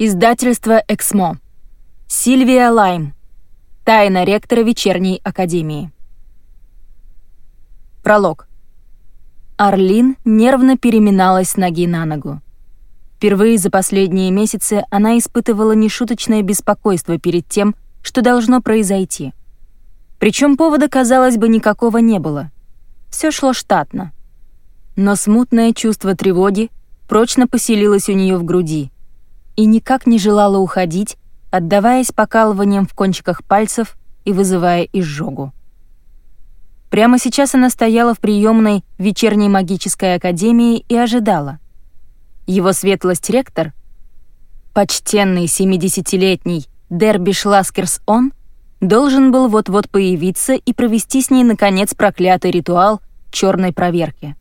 Издательство «Эксмо». Сильвия Лайм. Тайна ректора вечерней академии. Пролог. Арлин нервно переминалась с ноги на ногу. Впервые за последние месяцы она испытывала нешуточное беспокойство перед тем, что должно произойти. Причем повода, казалось бы, никакого не было. Все шло штатно. Но смутное чувство тревоги прочно поселилось у нее в груди — и никак не желала уходить, отдаваясь покалываниям в кончиках пальцев и вызывая изжогу. Прямо сейчас она стояла в приемной вечерней магической академии и ожидала. Его светлость ректор, почтенный 70-летний Дерби Шласкерс он, должен был вот-вот появиться и провести с ней, наконец, проклятый ритуал черной проверки.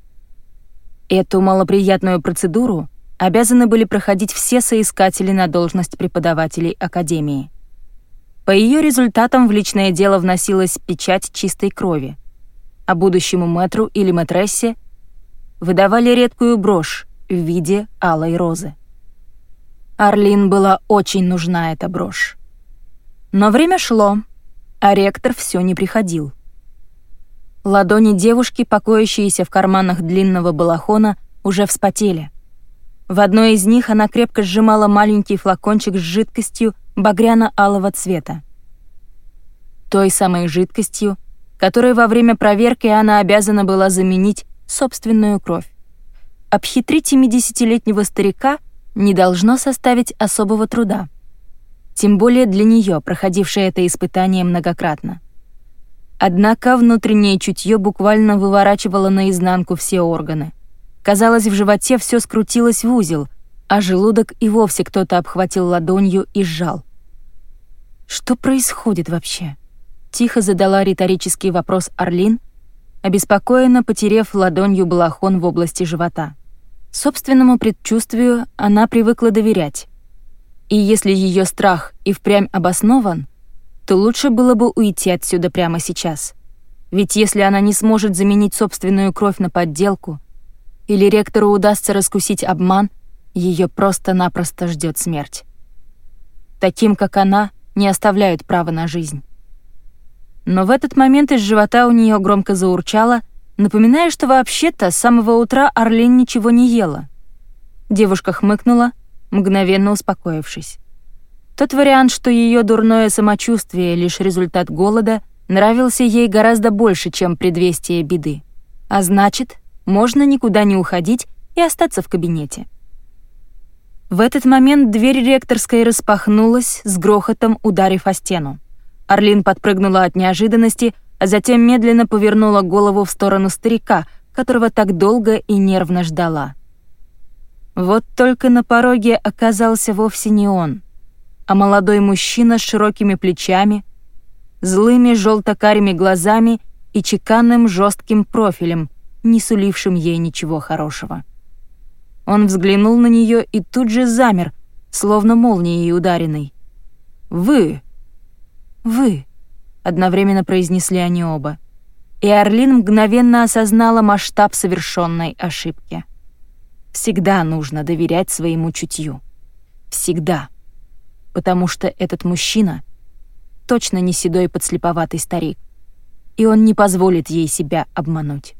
Эту малоприятную процедуру обязаны были проходить все соискатели на должность преподавателей Академии. По ее результатам в личное дело вносилась печать чистой крови, а будущему мэтру или мэтрессе выдавали редкую брошь в виде алой розы. Арлин была очень нужна эта брошь. Но время шло, а ректор все не приходил. Ладони девушки, покоящиеся в карманах длинного балахона, уже вспотели — в одной из них она крепко сжимала маленький флакончик с жидкостью багряно-алого цвета. Той самой жидкостью, которой во время проверки она обязана была заменить собственную кровь. Обхитрить 70-летнего старика не должно составить особого труда. Тем более для нее, проходившей это испытание многократно. Однако внутреннее чутье буквально выворачивало наизнанку все органы. Казалось, в животе все скрутилось в узел, а желудок и вовсе кто-то обхватил ладонью и сжал. «Что происходит вообще?» — тихо задала риторический вопрос Орлин, обеспокоенно потерев ладонью балахон в области живота. Собственному предчувствию она привыкла доверять. И если ее страх и впрямь обоснован, то лучше было бы уйти отсюда прямо сейчас. Ведь если она не сможет заменить собственную кровь на подделку — или ректору удастся раскусить обман, ее просто-напросто ждет смерть. Таким, как она, не оставляют права на жизнь. Но в этот момент из живота у нее громко заурчало, напоминая, что вообще-то с самого утра Орлин ничего не ела. Девушка хмыкнула, мгновенно успокоившись. Тот вариант, что ее дурное самочувствие — лишь результат голода, нравился ей гораздо больше, чем предвестие беды. А значит, можно никуда не уходить и остаться в кабинете. В этот момент дверь ректорской распахнулась, с грохотом ударив о стену. Орлин подпрыгнула от неожиданности, а затем медленно повернула голову в сторону старика, которого так долго и нервно ждала. Вот только на пороге оказался вовсе не он, а молодой мужчина с широкими плечами, злыми желто-карими глазами и чеканным жестким профилем, не сулившим ей ничего хорошего. Он взглянул на нее и тут же замер, словно молнией ударенный. «Вы!» «Вы!» — одновременно произнесли они оба. И Орлин мгновенно осознала масштаб совершенной ошибки. Всегда нужно доверять своему чутью. Всегда. Потому что этот мужчина точно не седой подслеповатый старик, и он не позволит ей себя обмануть.